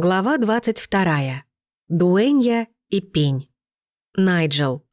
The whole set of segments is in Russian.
Глава 22. Дуэнья и пень. Найджел.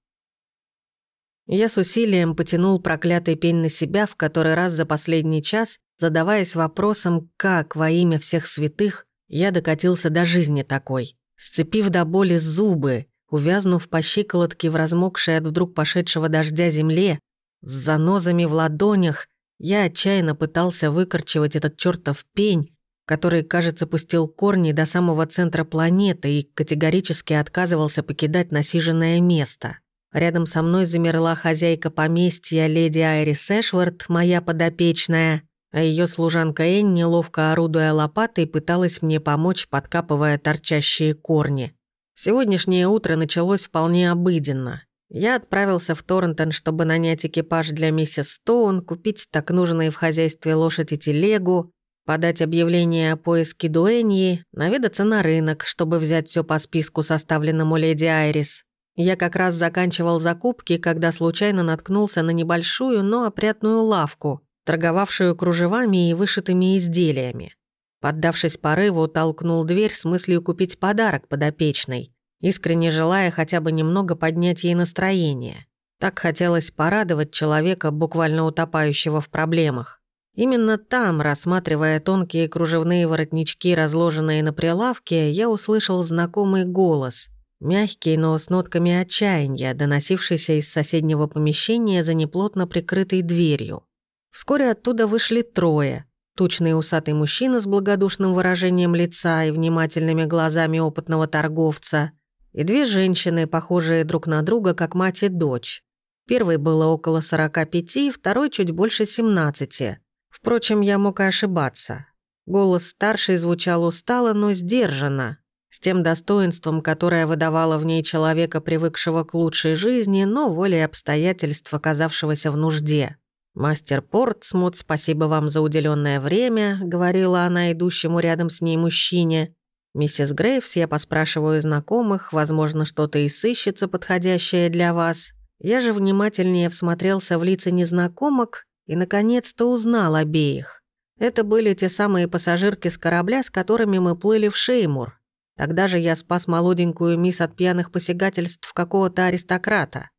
Я с усилием потянул проклятый пень на себя в который раз за последний час, задаваясь вопросом, как во имя всех святых я докатился до жизни такой. Сцепив до боли зубы, увязнув по щиколотке в размокшей от вдруг пошедшего дождя земле, с занозами в ладонях, я отчаянно пытался выкорчевать этот чертов пень, который, кажется, пустил корни до самого центра планеты и категорически отказывался покидать насиженное место. Рядом со мной замерла хозяйка поместья леди Айрис Эшвард, моя подопечная, а ее служанка Энни, ловко орудуя лопатой, пыталась мне помочь, подкапывая торчащие корни. Сегодняшнее утро началось вполне обыденно. Я отправился в Торрентон, чтобы нанять экипаж для миссис Стоун, купить так нужные в хозяйстве лошадь и телегу, подать объявление о поиске Дуэньи, наведаться на рынок, чтобы взять все по списку, составленному леди Айрис. Я как раз заканчивал закупки, когда случайно наткнулся на небольшую, но опрятную лавку, торговавшую кружевами и вышитыми изделиями. Поддавшись порыву, толкнул дверь с мыслью купить подарок подопечной, искренне желая хотя бы немного поднять ей настроение. Так хотелось порадовать человека, буквально утопающего в проблемах. Именно там, рассматривая тонкие кружевные воротнички, разложенные на прилавке, я услышал знакомый голос, мягкий, но с нотками отчаяния, доносившийся из соседнего помещения за неплотно прикрытой дверью. Вскоре оттуда вышли трое. Тучный усатый мужчина с благодушным выражением лица и внимательными глазами опытного торговца, и две женщины, похожие друг на друга, как мать и дочь. Первой было около 45, второй чуть больше 17. Впрочем, я мог и ошибаться. Голос старший звучал устало, но сдержанно, с тем достоинством, которое выдавало в ней человека, привыкшего к лучшей жизни, но волей обстоятельств, оказавшегося в нужде. «Мастер Портсмут, спасибо вам за уделенное время», — говорила она идущему рядом с ней мужчине. «Миссис Грейвс, я поспрашиваю знакомых, возможно, что-то и сыщется подходящее для вас». Я же внимательнее всмотрелся в лица незнакомок и, наконец-то, узнал обеих. Это были те самые пассажирки с корабля, с которыми мы плыли в Шеймур. Тогда же я спас молоденькую мисс от пьяных посягательств какого-то аристократа.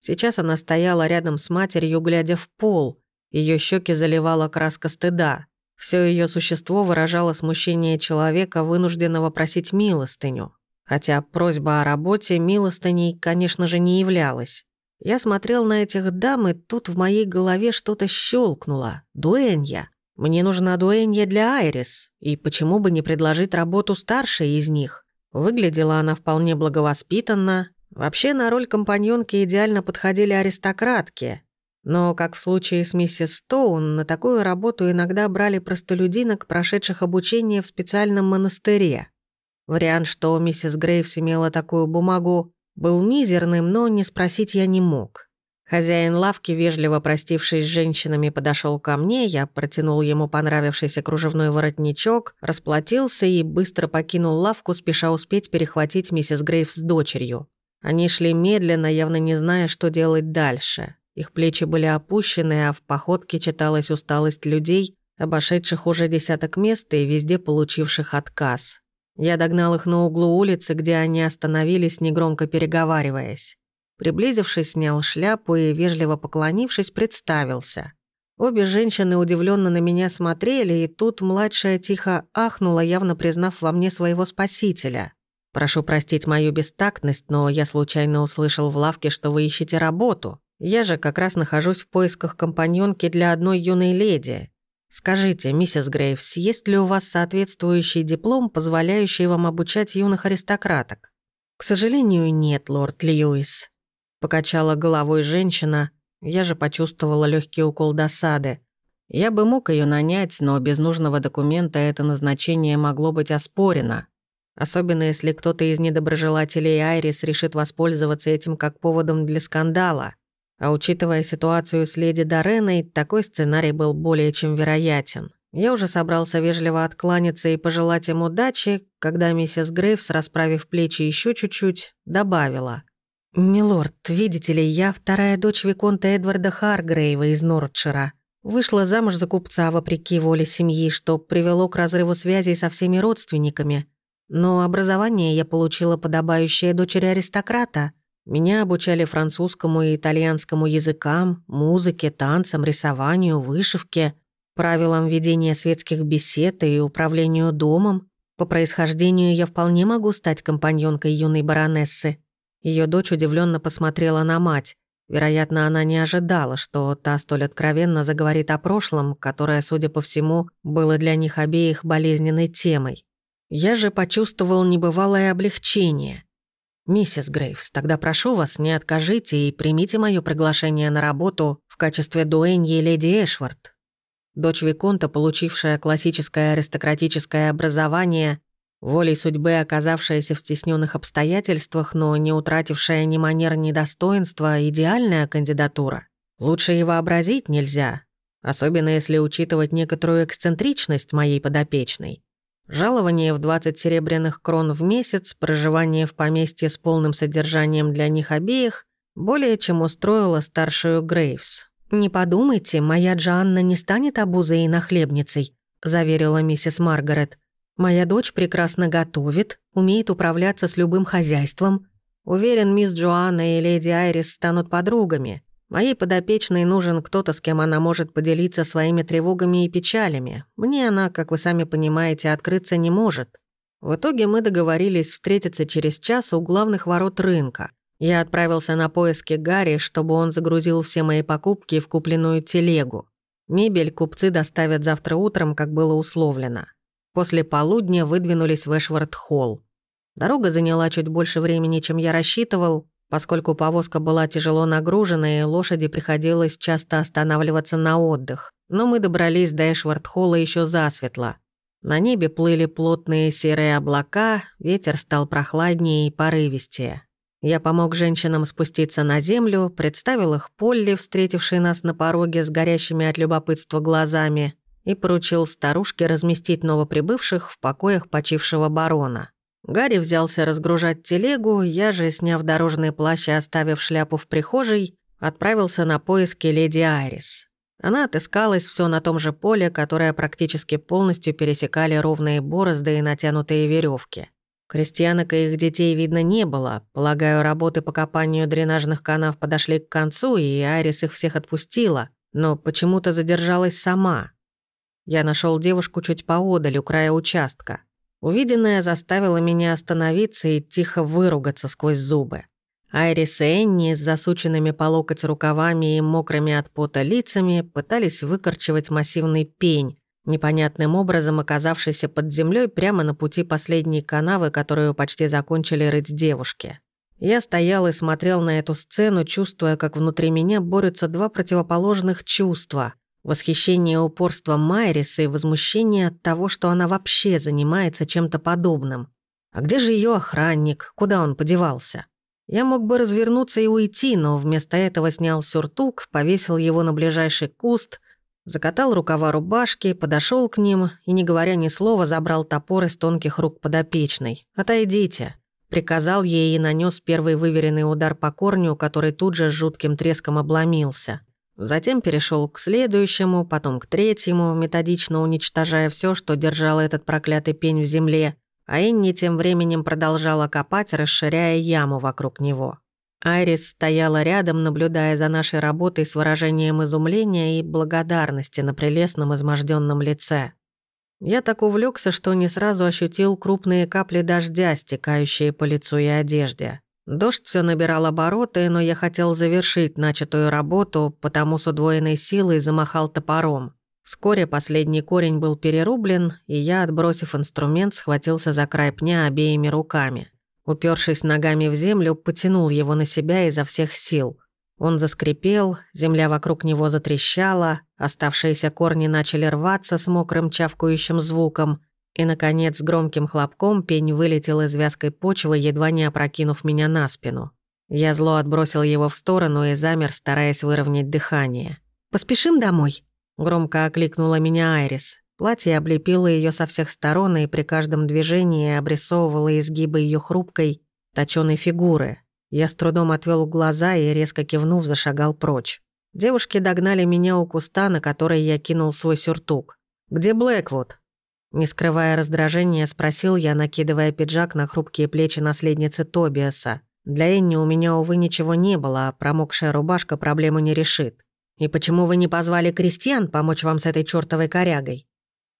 Сейчас она стояла рядом с матерью, глядя в пол. Ее щеки заливала краска стыда. Все ее существо выражало смущение человека, вынужденного просить милостыню. Хотя просьба о работе милостыней, конечно же, не являлась. Я смотрел на этих дам, и тут в моей голове что-то щелкнуло. Дуэнья. Мне нужна дуэнья для Айрис, и почему бы не предложить работу старшей из них? Выглядела она вполне благовоспитанно. Вообще на роль компаньонки идеально подходили аристократки. Но, как в случае с миссис Стоун, на такую работу иногда брали простолюдинок, прошедших обучение в специальном монастыре. Вариант, что миссис Грейвс имела такую бумагу, был мизерным, но не спросить я не мог. Хозяин лавки, вежливо простившись с женщинами, подошел ко мне, я протянул ему понравившийся кружевной воротничок, расплатился и быстро покинул лавку, спеша успеть перехватить миссис Грейвс с дочерью. Они шли медленно, явно не зная, что делать дальше. Их плечи были опущены, а в походке читалась усталость людей, обошедших уже десяток мест и везде получивших отказ. Я догнал их на углу улицы, где они остановились, негромко переговариваясь. Приблизившись, снял шляпу и, вежливо поклонившись, представился. Обе женщины удивленно на меня смотрели, и тут младшая тихо ахнула, явно признав во мне своего спасителя. «Прошу простить мою бестактность, но я случайно услышал в лавке, что вы ищете работу. Я же как раз нахожусь в поисках компаньонки для одной юной леди. «Скажите, миссис Грейвс, есть ли у вас соответствующий диплом, позволяющий вам обучать юных аристократок?» «К сожалению, нет, лорд Льюис», — покачала головой женщина. Я же почувствовала легкий укол досады. Я бы мог ее нанять, но без нужного документа это назначение могло быть оспорено. Особенно если кто-то из недоброжелателей Айрис решит воспользоваться этим как поводом для скандала. А учитывая ситуацию с леди Дореной, такой сценарий был более чем вероятен. Я уже собрался вежливо откланяться и пожелать им удачи, когда миссис Грейвс, расправив плечи еще чуть-чуть, добавила. «Милорд, видите ли, я вторая дочь Виконта Эдварда Харгрейва из Нордшира. Вышла замуж за купца вопреки воле семьи, что привело к разрыву связей со всеми родственниками. но образование я получила подобающее дочери аристократа. Меня обучали французскому и итальянскому языкам, музыке, танцам, рисованию, вышивке, правилам ведения светских бесед и управлению домом. По происхождению я вполне могу стать компаньонкой юной баронессы. Ее дочь удивленно посмотрела на мать. Вероятно, она не ожидала, что та столь откровенно заговорит о прошлом, которое, судя по всему, было для них обеих болезненной темой. Я же почувствовал небывалое облегчение. «Миссис Грейвс, тогда прошу вас, не откажите и примите мое приглашение на работу в качестве дуэньи леди Эшвард». Дочь Виконта, получившая классическое аристократическое образование, волей судьбы оказавшаяся в стесненных обстоятельствах, но не утратившая ни манер, ни достоинства, идеальная кандидатура. Лучше и вообразить нельзя, особенно если учитывать некоторую эксцентричность моей подопечной. Жалование в 20 серебряных крон в месяц, проживание в поместье с полным содержанием для них обеих более чем устроило старшую Грейвс. «Не подумайте, моя Джанна не станет обузой и нахлебницей», заверила миссис Маргарет. «Моя дочь прекрасно готовит, умеет управляться с любым хозяйством. Уверен, мисс Джоанна и леди Айрис станут подругами. Моей подопечной нужен кто-то, с кем она может поделиться своими тревогами и печалями. Мне она, как вы сами понимаете, открыться не может. В итоге мы договорились встретиться через час у главных ворот рынка. Я отправился на поиски Гарри, чтобы он загрузил все мои покупки в купленную телегу. Мебель купцы доставят завтра утром, как было условлено. После полудня выдвинулись в Эшвард-холл. Дорога заняла чуть больше времени, чем я рассчитывал, Поскольку повозка была тяжело нагружена, и лошади приходилось часто останавливаться на отдых. Но мы добрались до Эшвард-холла еще засветло. На небе плыли плотные серые облака, ветер стал прохладнее и порывистее. Я помог женщинам спуститься на землю, представил их Полли, встретившей нас на пороге с горящими от любопытства глазами, и поручил старушке разместить новоприбывших в покоях почившего барона. Гарри взялся разгружать телегу, я же, сняв дорожный плащ и оставив шляпу в прихожей, отправился на поиски леди Айрис. Она отыскалась все на том же поле, которое практически полностью пересекали ровные борозды и натянутые веревки. Крестьянок и их детей видно не было. Полагаю, работы по копанию дренажных канав подошли к концу, и Айрис их всех отпустила, но почему-то задержалась сама. Я нашел девушку чуть поодаль, у края участка. Увиденное заставило меня остановиться и тихо выругаться сквозь зубы. Айрис и Энни с засученными по локоть рукавами и мокрыми от пота лицами пытались выкорчевать массивный пень, непонятным образом оказавшийся под землей прямо на пути последней канавы, которую почти закончили рыть девушки. Я стоял и смотрел на эту сцену, чувствуя, как внутри меня борются два противоположных чувства. Восхищение упорством Майриса и возмущение от того, что она вообще занимается чем-то подобным. А где же ее охранник? Куда он подевался? Я мог бы развернуться и уйти, но вместо этого снял сюртук, повесил его на ближайший куст, закатал рукава рубашки, подошел к ним и, не говоря ни слова, забрал топор из тонких рук подопечной. «Отойдите», приказал ей и нанес первый выверенный удар по корню, который тут же с жутким треском обломился. Затем перешел к следующему, потом к третьему, методично уничтожая все, что держал этот проклятый пень в земле, а Энни тем временем продолжала копать, расширяя яму вокруг него. Айрис стояла рядом, наблюдая за нашей работой с выражением изумления и благодарности на прелестном изможденном лице. Я так увлекся, что не сразу ощутил крупные капли дождя, стекающие по лицу и одежде. Дождь все набирал обороты, но я хотел завершить начатую работу, потому с удвоенной силой замахал топором. Вскоре последний корень был перерублен, и я, отбросив инструмент, схватился за край пня обеими руками. Упершись ногами в землю, потянул его на себя изо всех сил. Он заскрипел, земля вокруг него затрещала, оставшиеся корни начали рваться с мокрым чавкающим звуком — и, наконец, с громким хлопком пень вылетел из вязкой почвы, едва не опрокинув меня на спину. Я зло отбросил его в сторону и замер, стараясь выровнять дыхание. «Поспешим домой?» Громко окликнула меня Айрис. Платье облепило ее со всех сторон и при каждом движении обрисовывало изгибы ее хрупкой, точёной фигуры. Я с трудом отвел глаза и, резко кивнув, зашагал прочь. Девушки догнали меня у куста, на который я кинул свой сюртук. «Где Блэквуд?» Не скрывая раздражения, спросил я, накидывая пиджак на хрупкие плечи наследницы Тобиаса. Для Энни у меня, увы, ничего не было, а промокшая рубашка проблему не решит. И почему вы не позвали крестьян помочь вам с этой чёртовой корягой?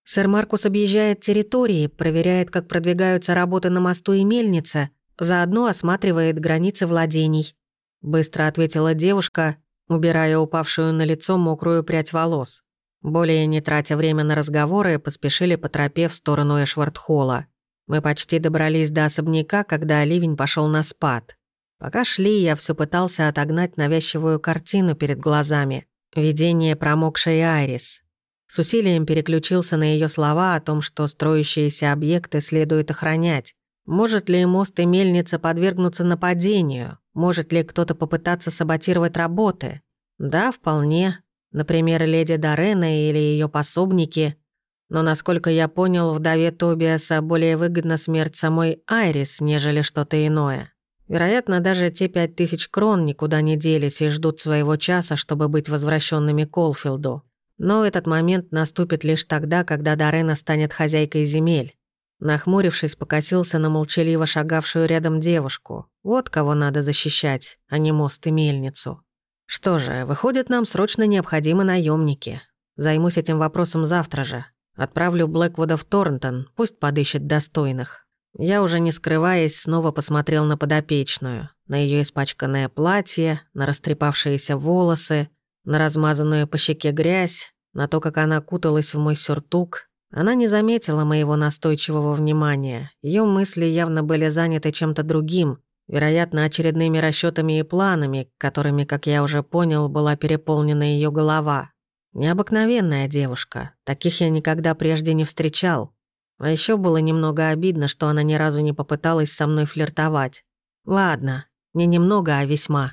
Сэр Маркус объезжает территории, проверяет, как продвигаются работы на мосту и мельнице, заодно осматривает границы владений. Быстро ответила девушка, убирая упавшую на лицо мокрую прядь волос. Более не тратя время на разговоры, поспешили по тропе в сторону Эшвардхолла. Мы почти добрались до особняка, когда ливень пошел на спад. Пока шли, я все пытался отогнать навязчивую картину перед глазами. Видение промокшей Айрис. С усилием переключился на ее слова о том, что строящиеся объекты следует охранять. Может ли мост и мельница подвергнуться нападению? Может ли кто-то попытаться саботировать работы? Да, вполне. Например, леди Дорена или ее пособники. Но, насколько я понял, вдове Тобиаса более выгодна смерть самой Айрис, нежели что-то иное. Вероятно, даже те пять тысяч крон никуда не делись и ждут своего часа, чтобы быть возвращенными Колфилду. Но этот момент наступит лишь тогда, когда Дорена станет хозяйкой земель. Нахмурившись, покосился на молчаливо шагавшую рядом девушку. Вот кого надо защищать, а не мост и мельницу. Что же, выходит, нам срочно необходимы наемники. Займусь этим вопросом завтра же. Отправлю Блэквуда в Торнтон, пусть подыщет достойных. Я уже не скрываясь, снова посмотрел на подопечную, на ее испачканное платье, на растрепавшиеся волосы, на размазанную по щеке грязь, на то, как она куталась в мой сюртук. Она не заметила моего настойчивого внимания. Ее мысли явно были заняты чем-то другим, Вероятно, очередными расчетами и планами, которыми, как я уже понял, была переполнена ее голова. Необыкновенная девушка. Таких я никогда прежде не встречал. А еще было немного обидно, что она ни разу не попыталась со мной флиртовать. Ладно, не немного, а весьма.